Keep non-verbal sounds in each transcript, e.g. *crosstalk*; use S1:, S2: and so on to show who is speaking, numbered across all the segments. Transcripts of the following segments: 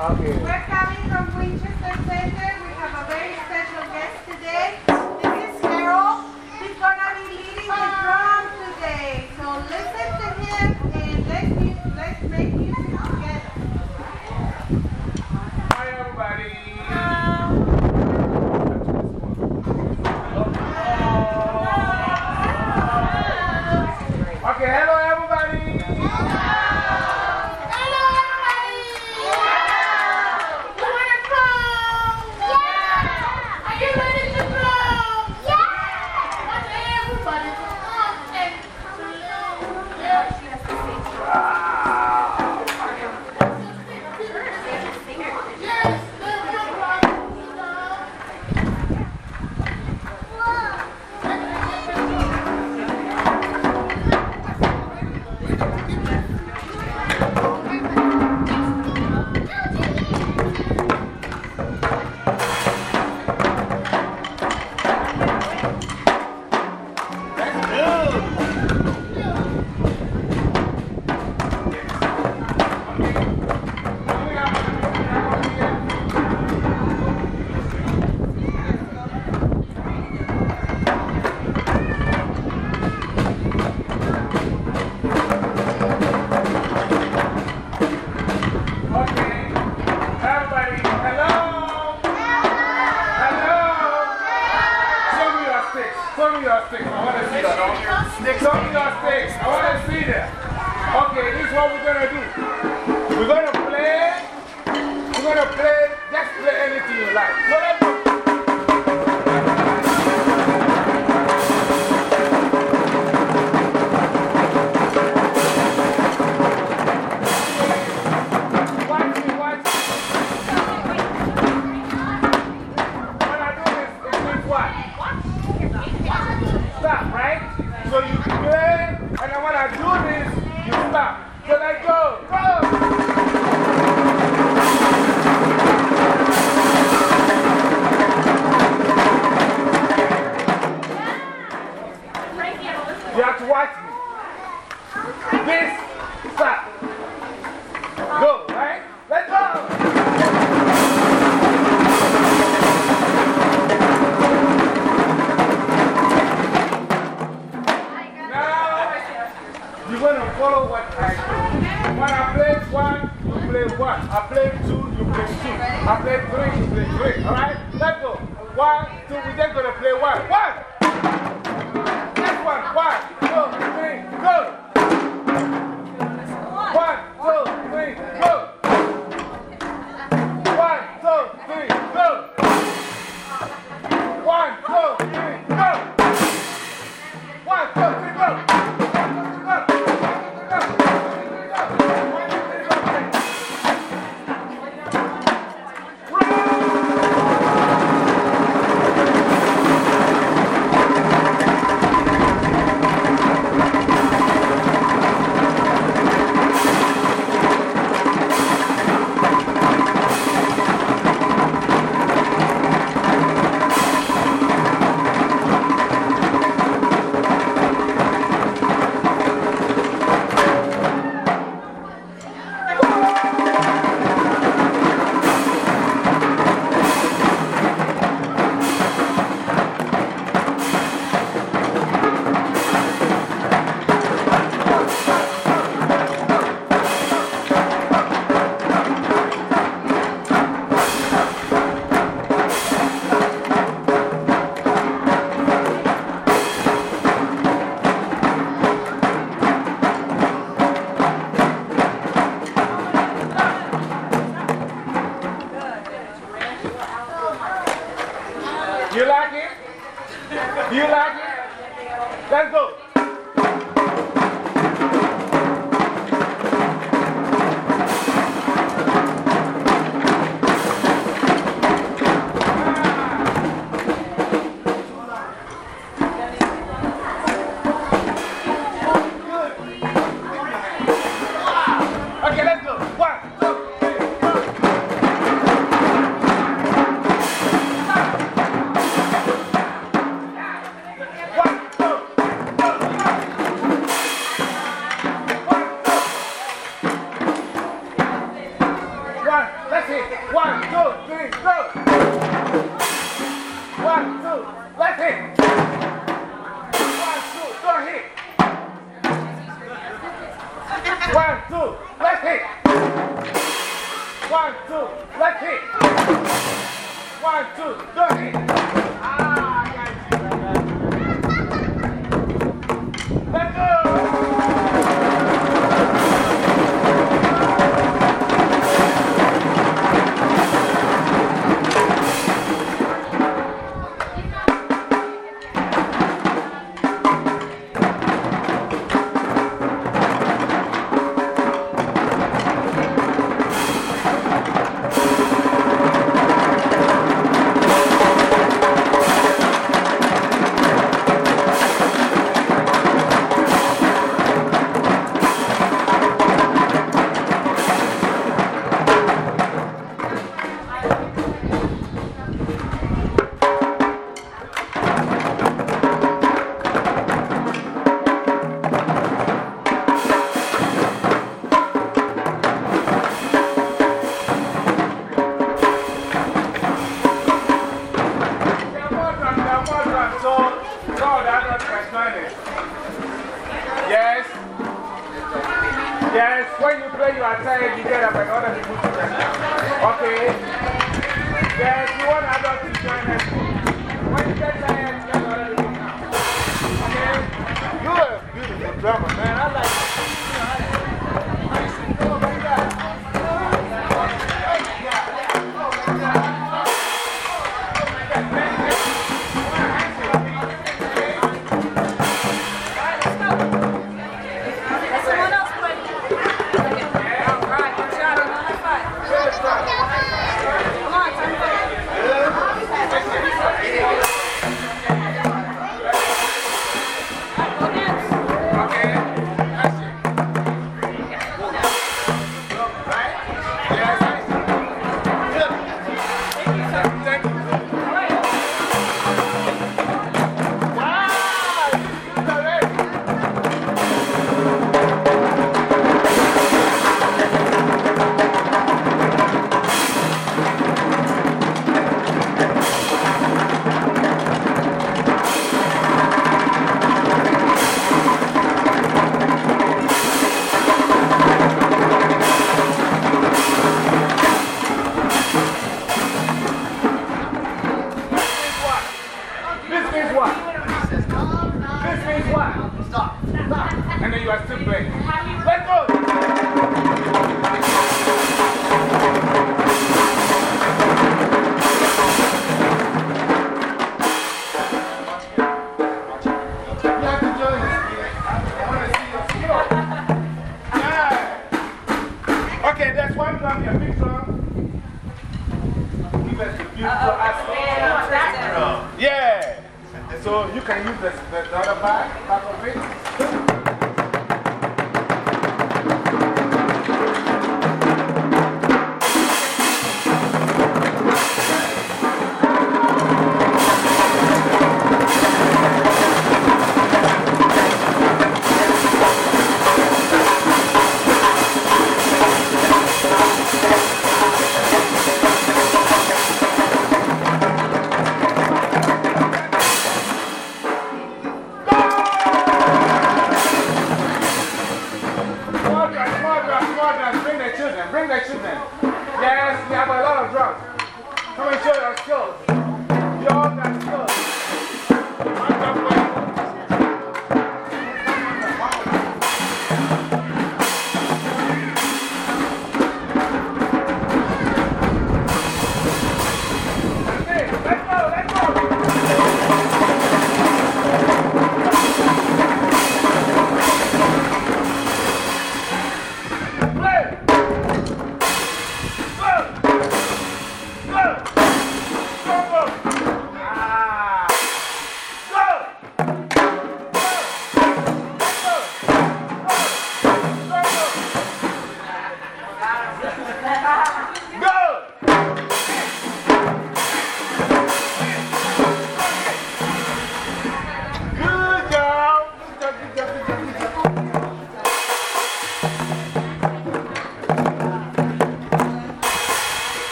S1: Okay.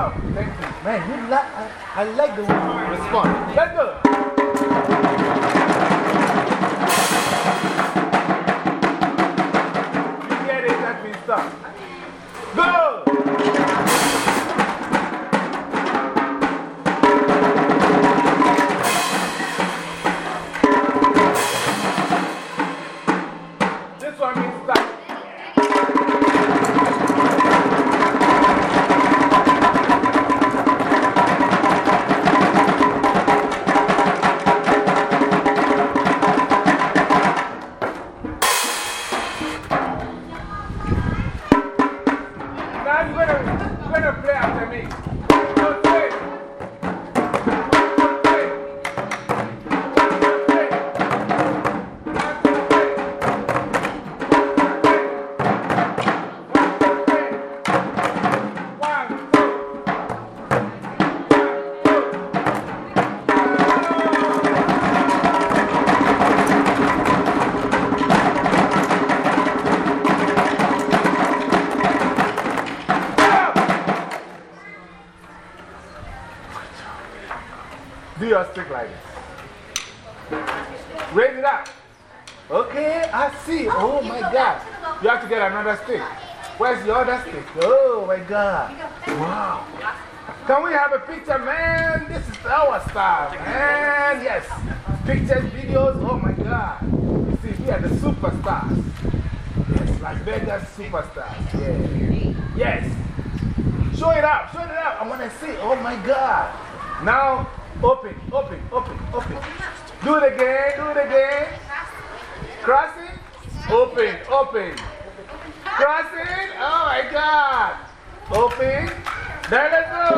S2: job.
S1: Thank you. Man, you
S3: like, I, I like the way you respond.
S1: Let go. Stick like this. Raise it up. Okay, I see. Oh, oh my God. You have to get another stick. Where's the other stick? Oh my God. Wow. Can we have a picture, man? This is our style, man. Yes. Pictures, videos. Oh my God. You see, we are the superstars. Yes, Las Vegas superstars. Yeah. Yes. Show it up. Show it up. I want to see. Oh my God. Now, Open, open. Crossing. Oh my God. Open. There let's go.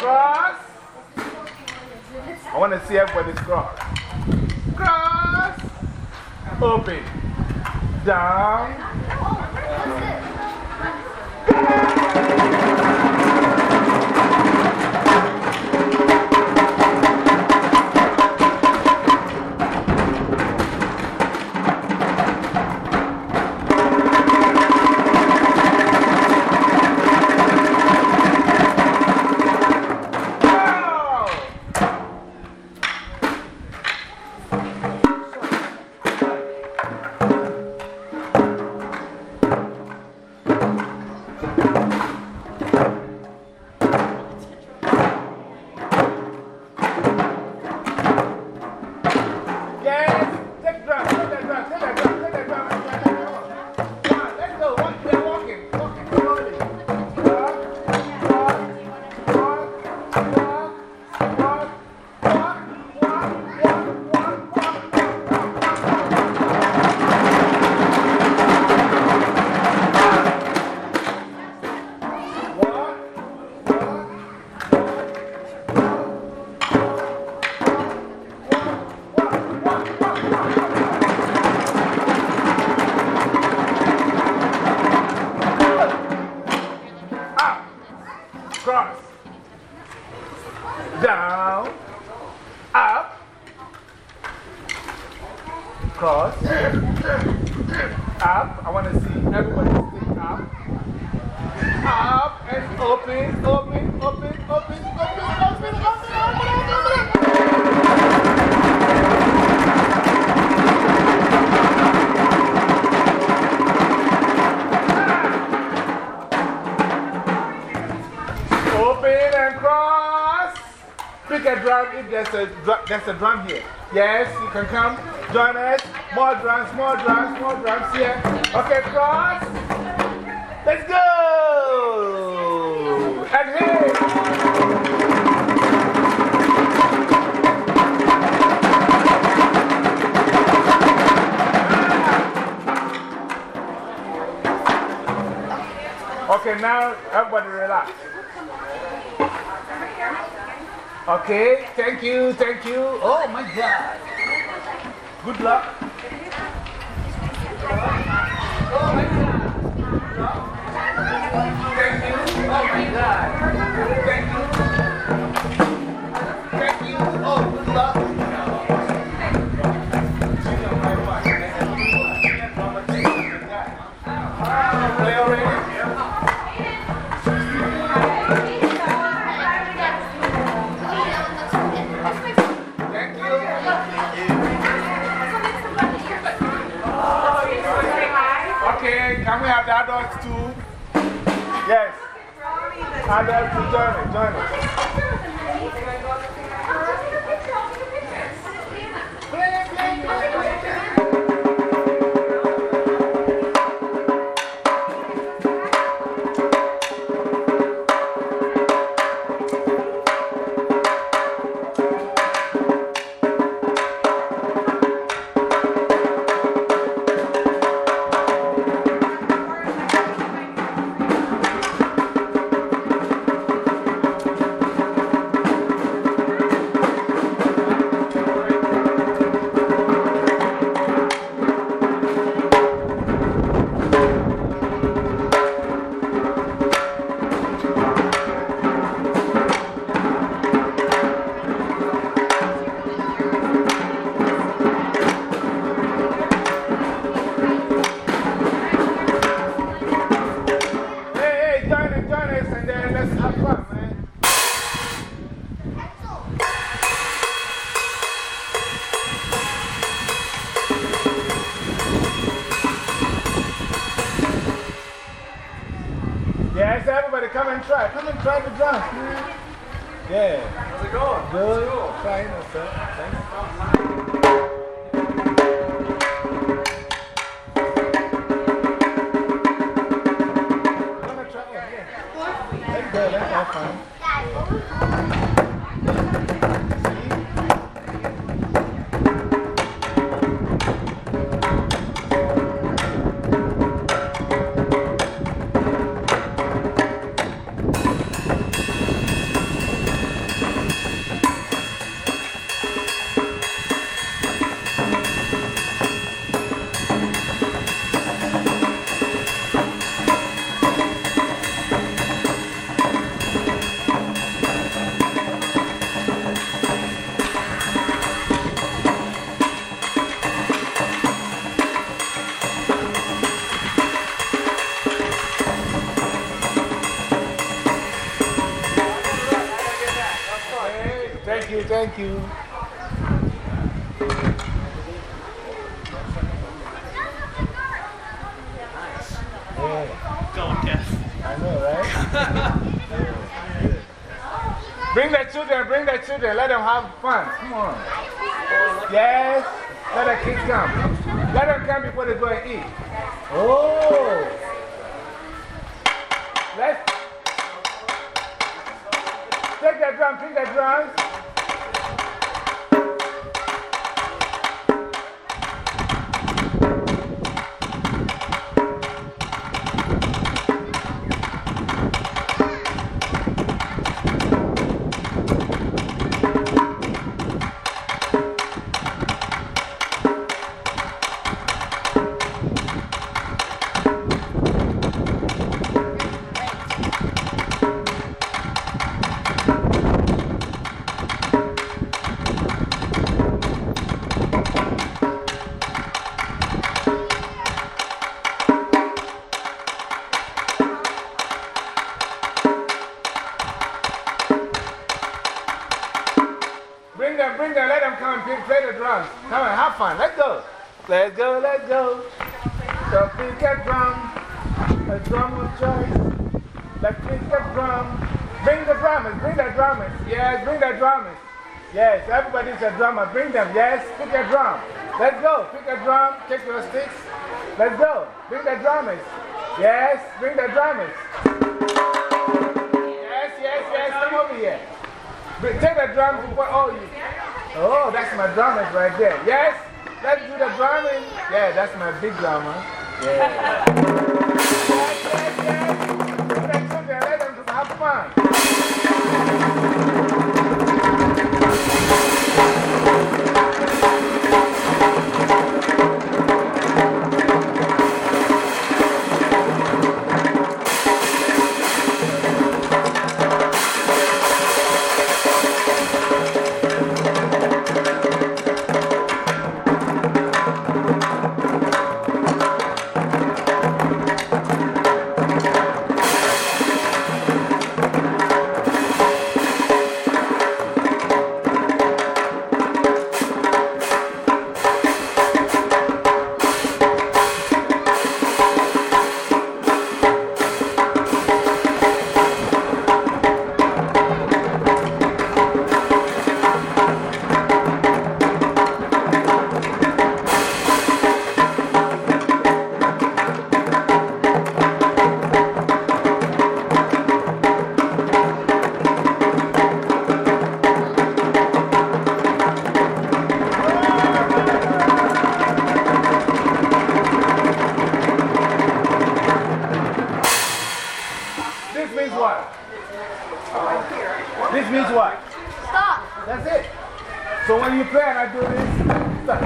S1: Cross. I want to see everybody's cross. Cross. Open. Down. There's a, there's a drum here. Yes, you can come. Join us. More drums, more drums, more drums here. Okay, cross. Let's go. And here. Ah. Okay, now everybody relax. Okay, thank you, thank you. Oh my God. Good luck. Oh my God. Thank you. Oh my God. Thank children, bring the children, let them have fun. Come on. Yes, let the kids come. Let them come before they go and eat. Oh. Let's take the drum, take the drums. Yes, bring the drummers. Yes, everybody's a drummer. Bring them. Yes, pick a drum. Let's go. Pick a drum, take your sticks. Let's go. Bring the drummers. Yes, bring the drummers. Yes, yes, yes, come over here. Take the drum before, oh, you. Oh, that's my drummers right there. Yes, let's do the drumming. Yeah, that's my big drummer. Yeah. Means what?
S4: Stop.
S1: That's it. So when you play and I do this, stop.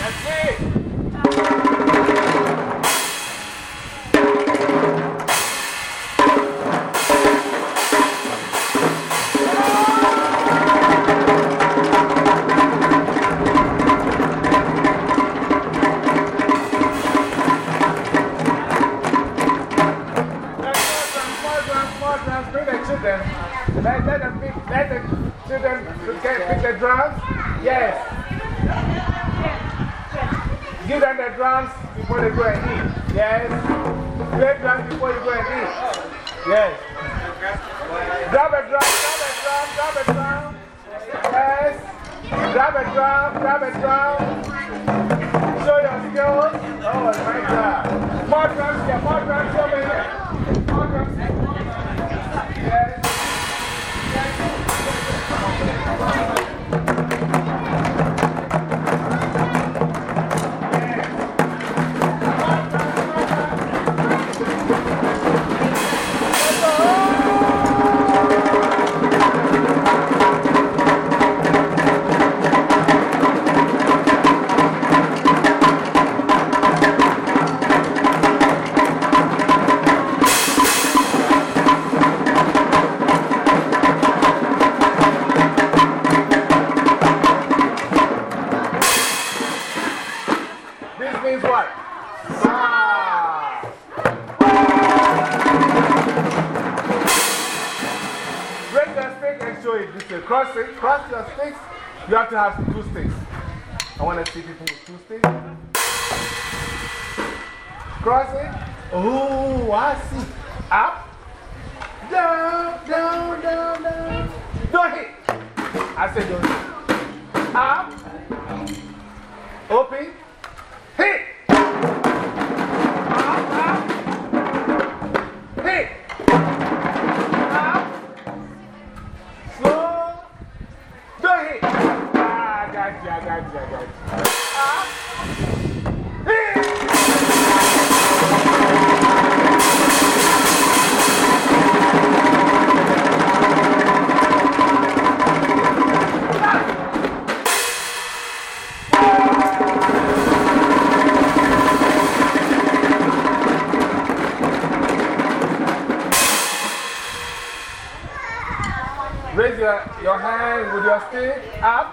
S1: That's it. Give two sticks. I want to see people with two sticks. Cross it. Oh, I see. Justice up.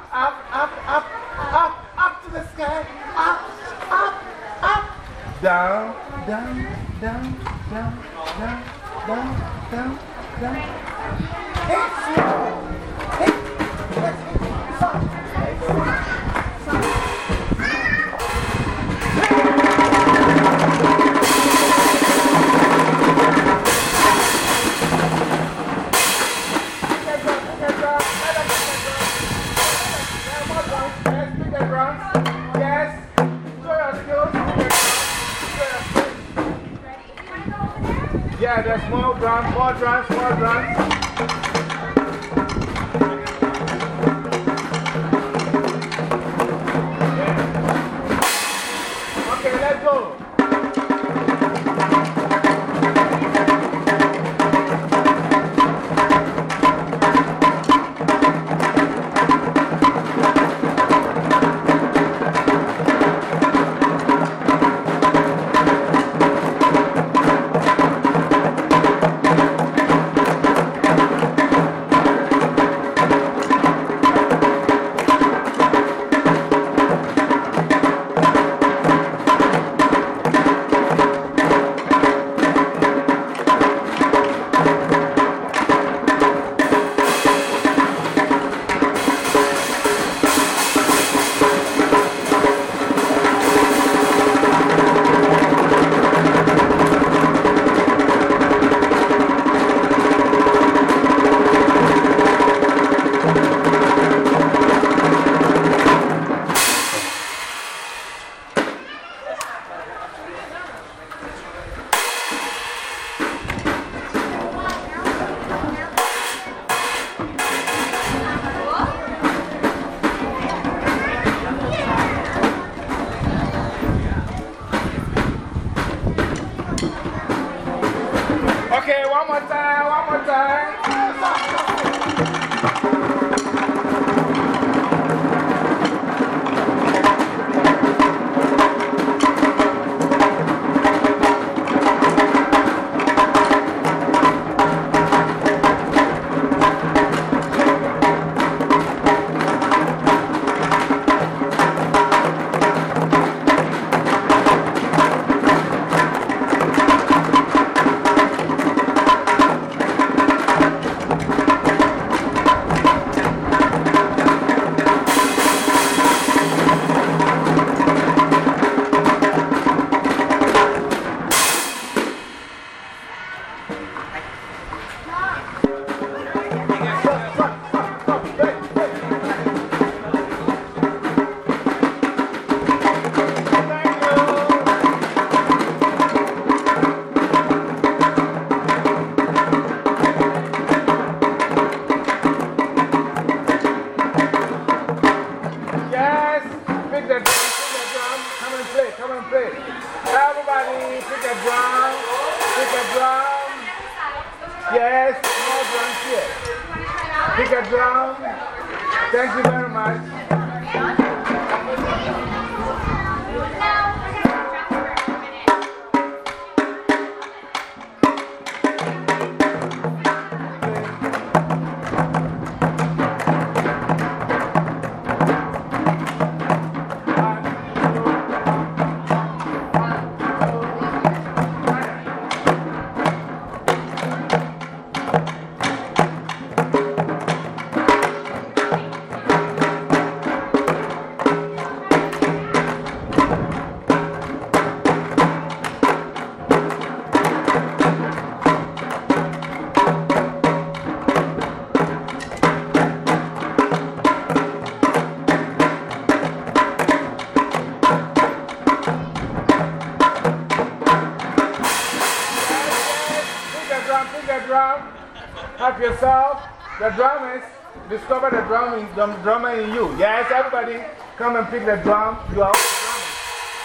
S1: Drumming, in, drum, in you. Yes, everybody come and pick the drum. You are all drumming.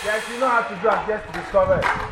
S1: Yes, you know how to drum, just discover it.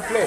S1: Play.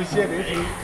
S1: Appreciate it.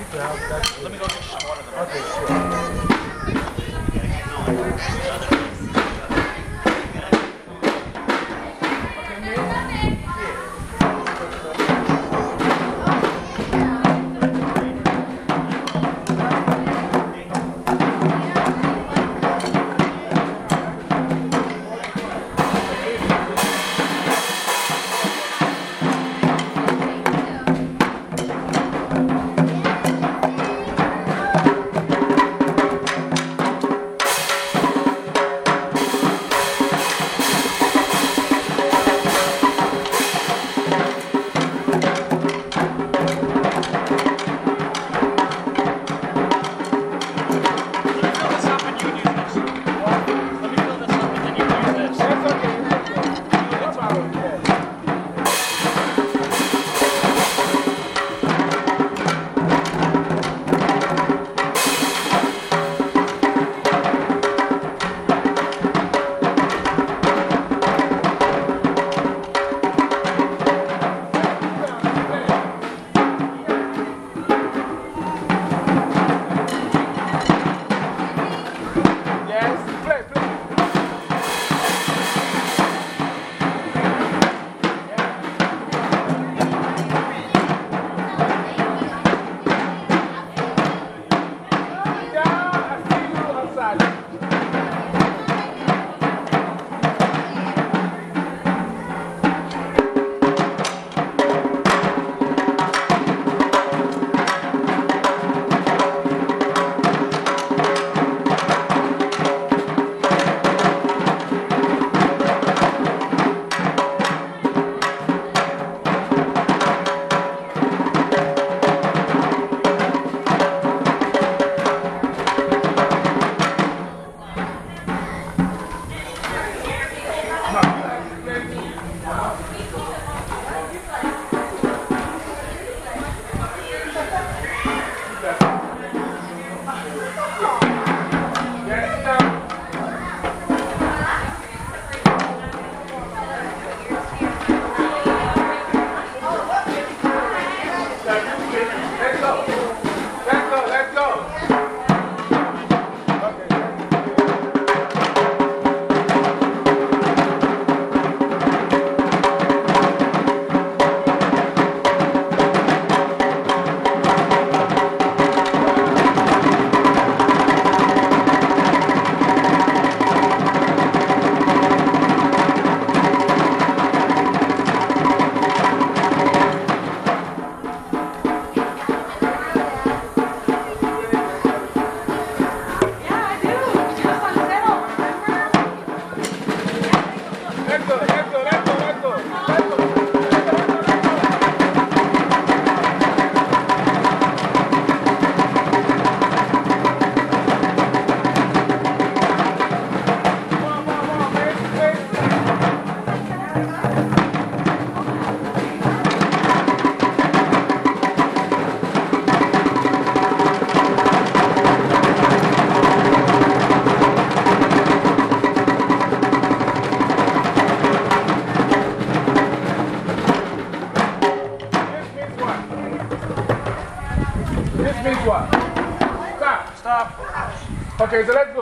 S1: Stop. Okay, so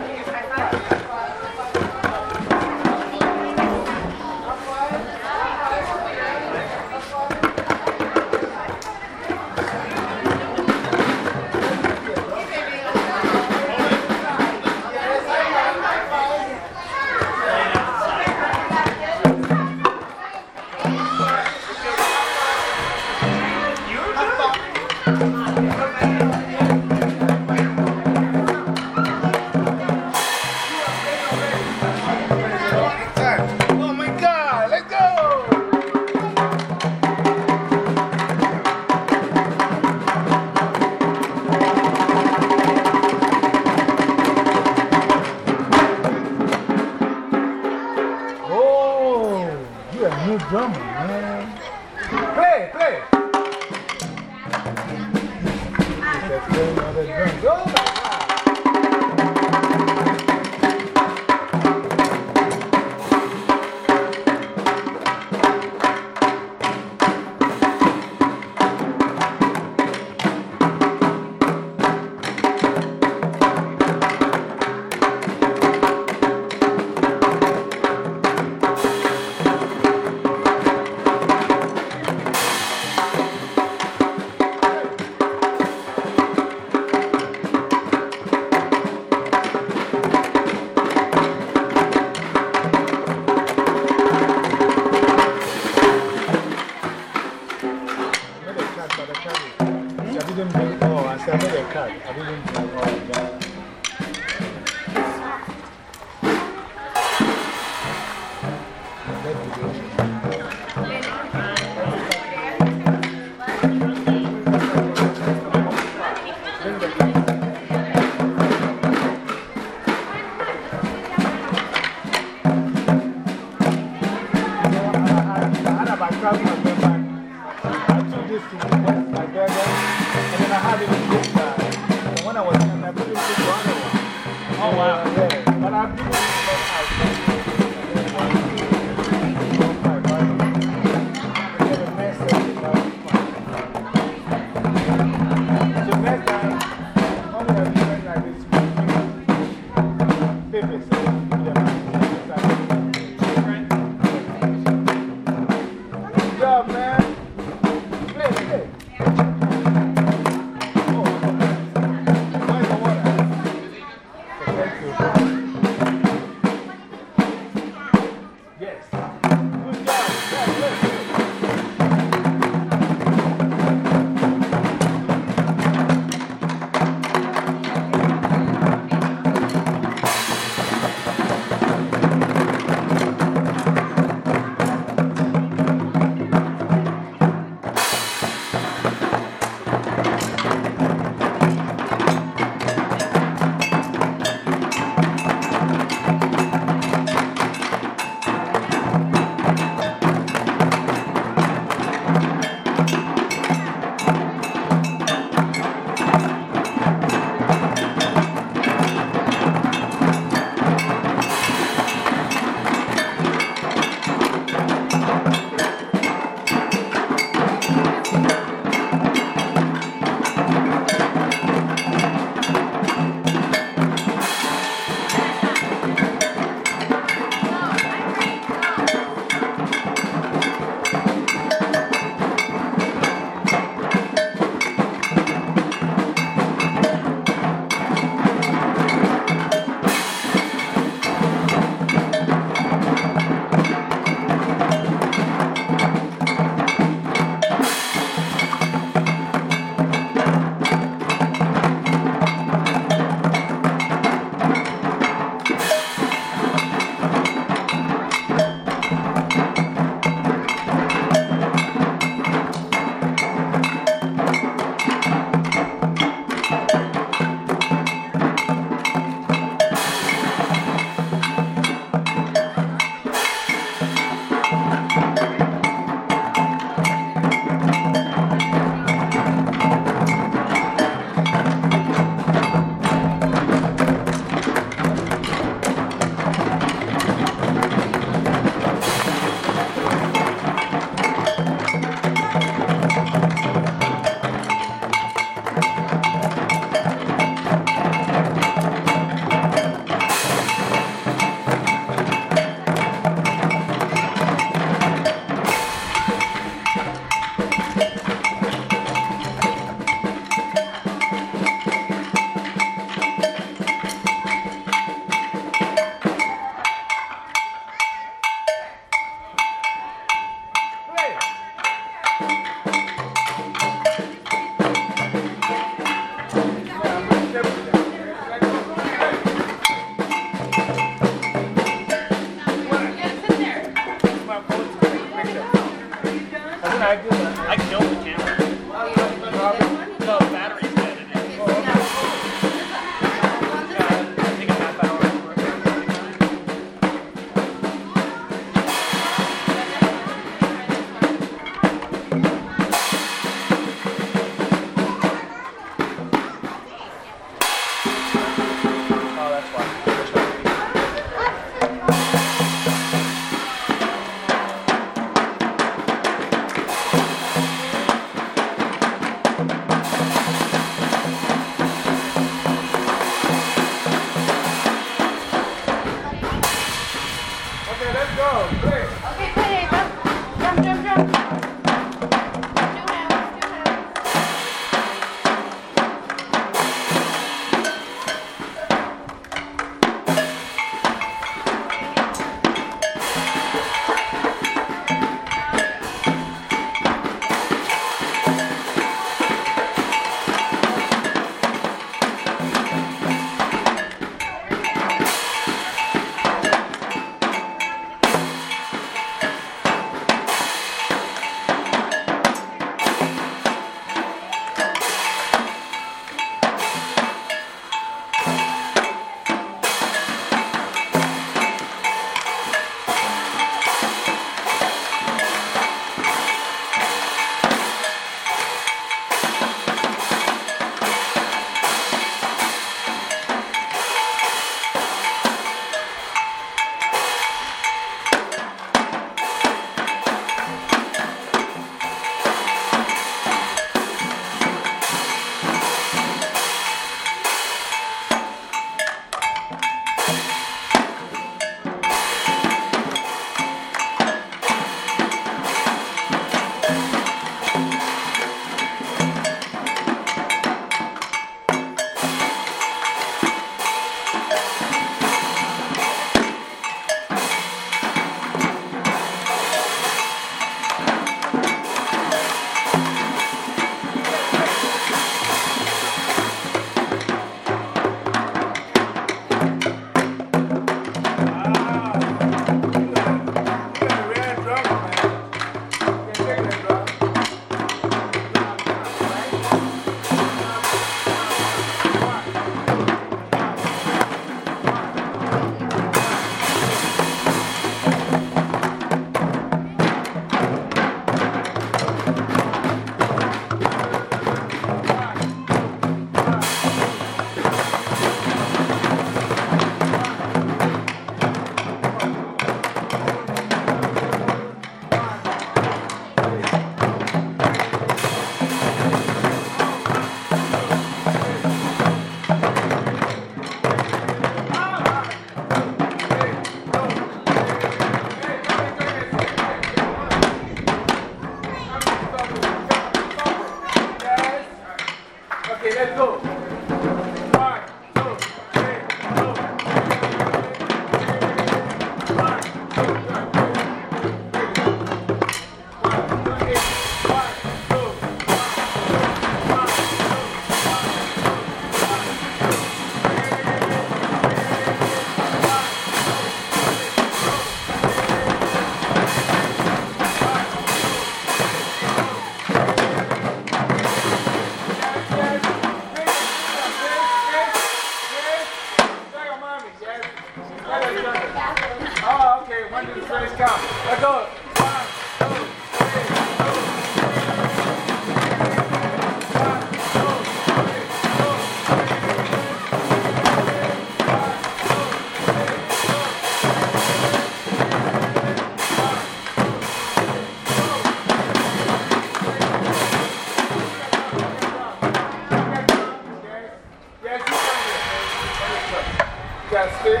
S5: can stay.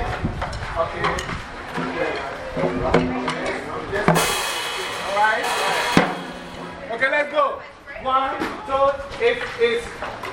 S6: Okay.
S5: Alright?
S1: Okay, let's go. One, two, it is.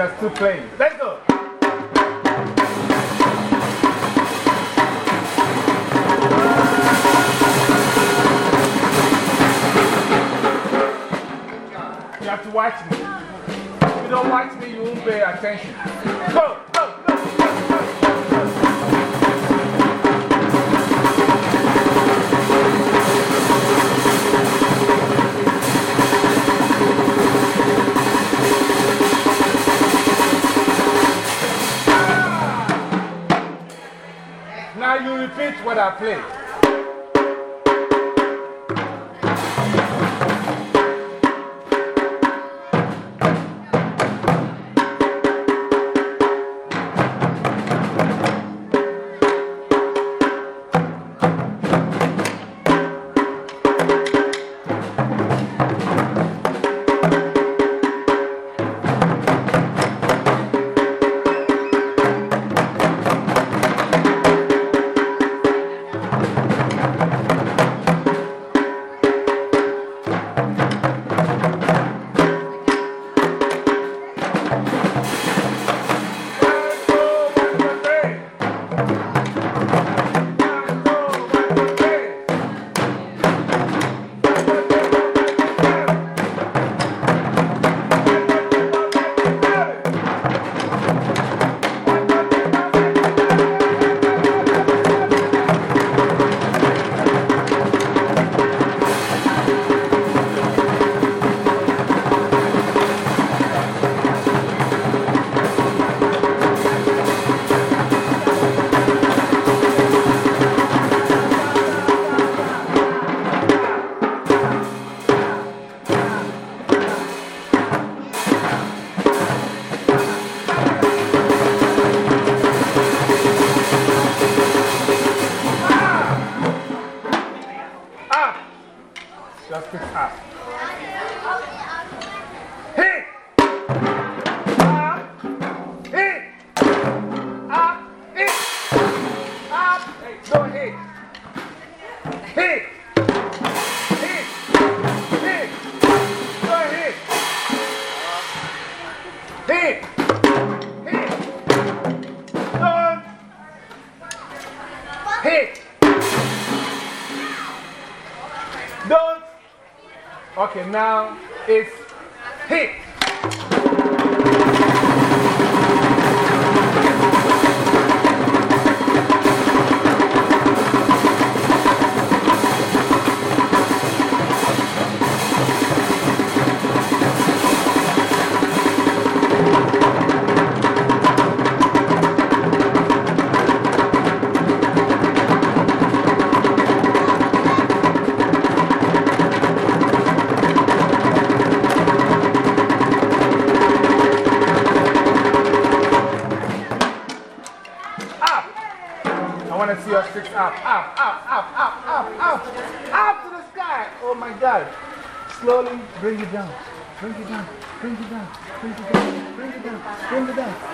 S1: we are still playing. Let's go! You have to watch me. If you don't watch me, you won't pay attention. Go! beat what I play. Okay now. your sticks up, up, up, up, up, up, up, up to the sky. Oh my God. Slowly bring it down. Bring it down. Bring it down. Bring it down. Bring it down. Bring it down.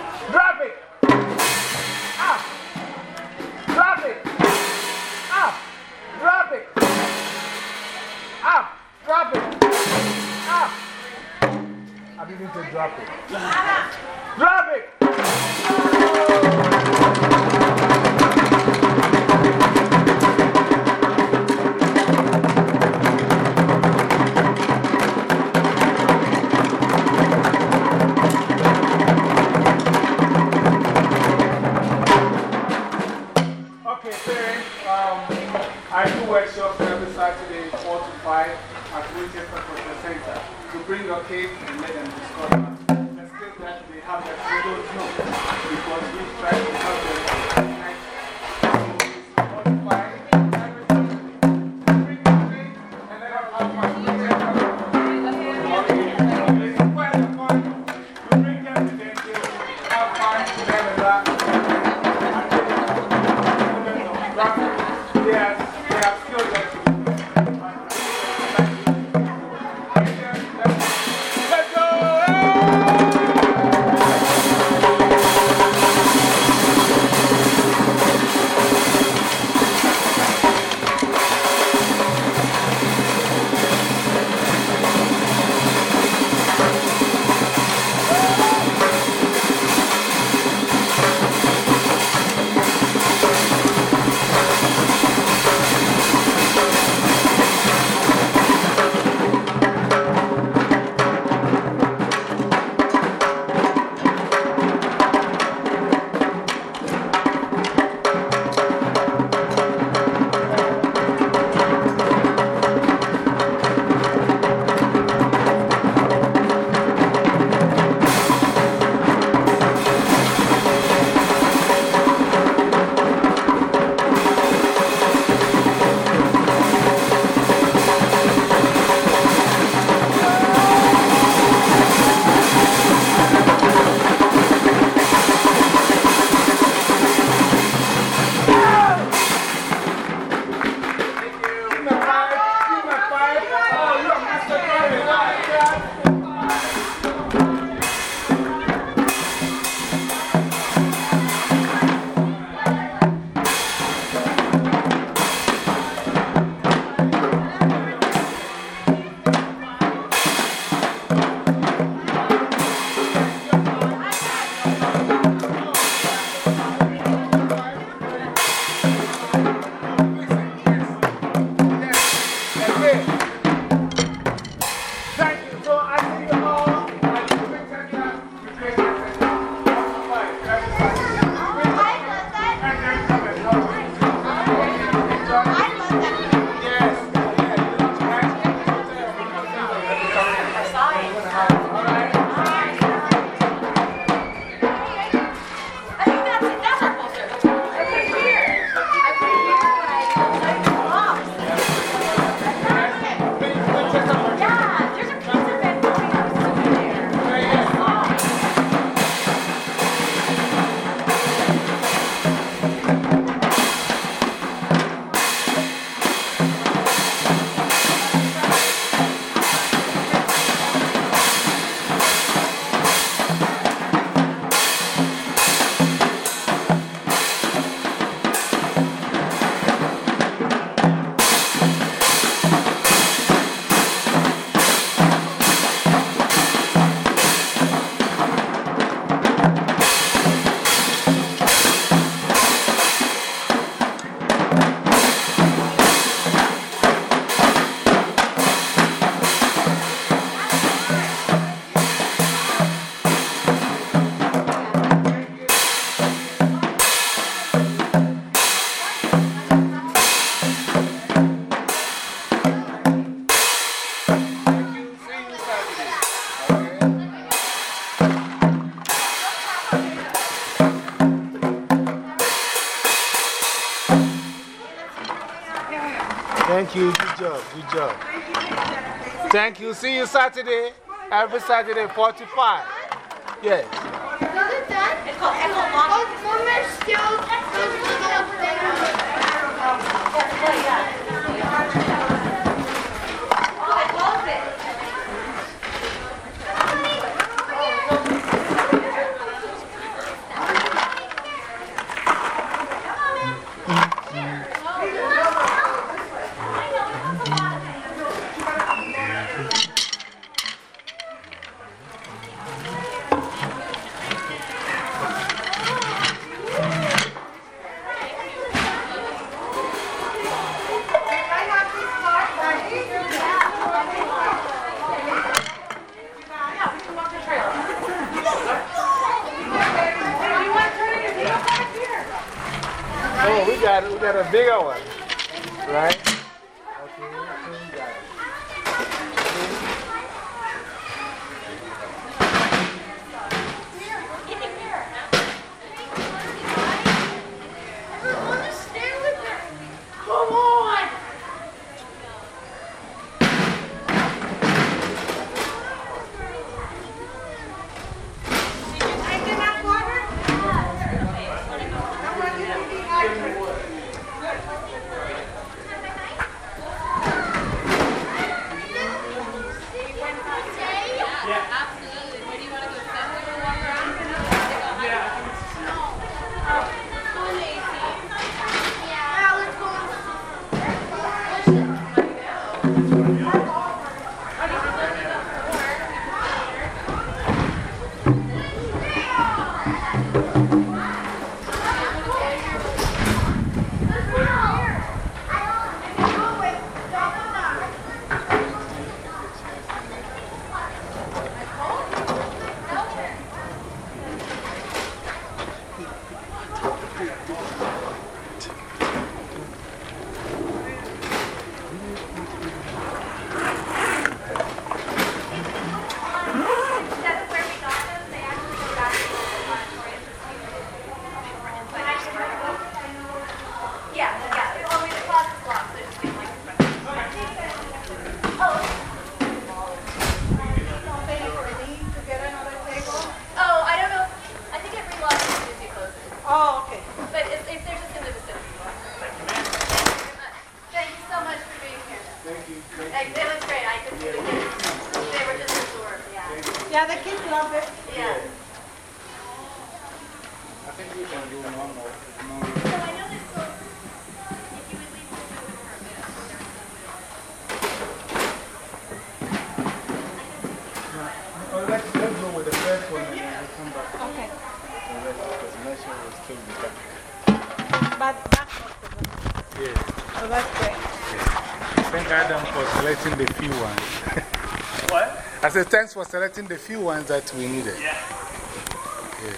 S7: Thank you. See you Saturday. Every Saturday, 45. Yes. few ones.
S1: what? *laughs*
S7: I said, thanks for selecting the few ones that we needed.
S1: Yeah.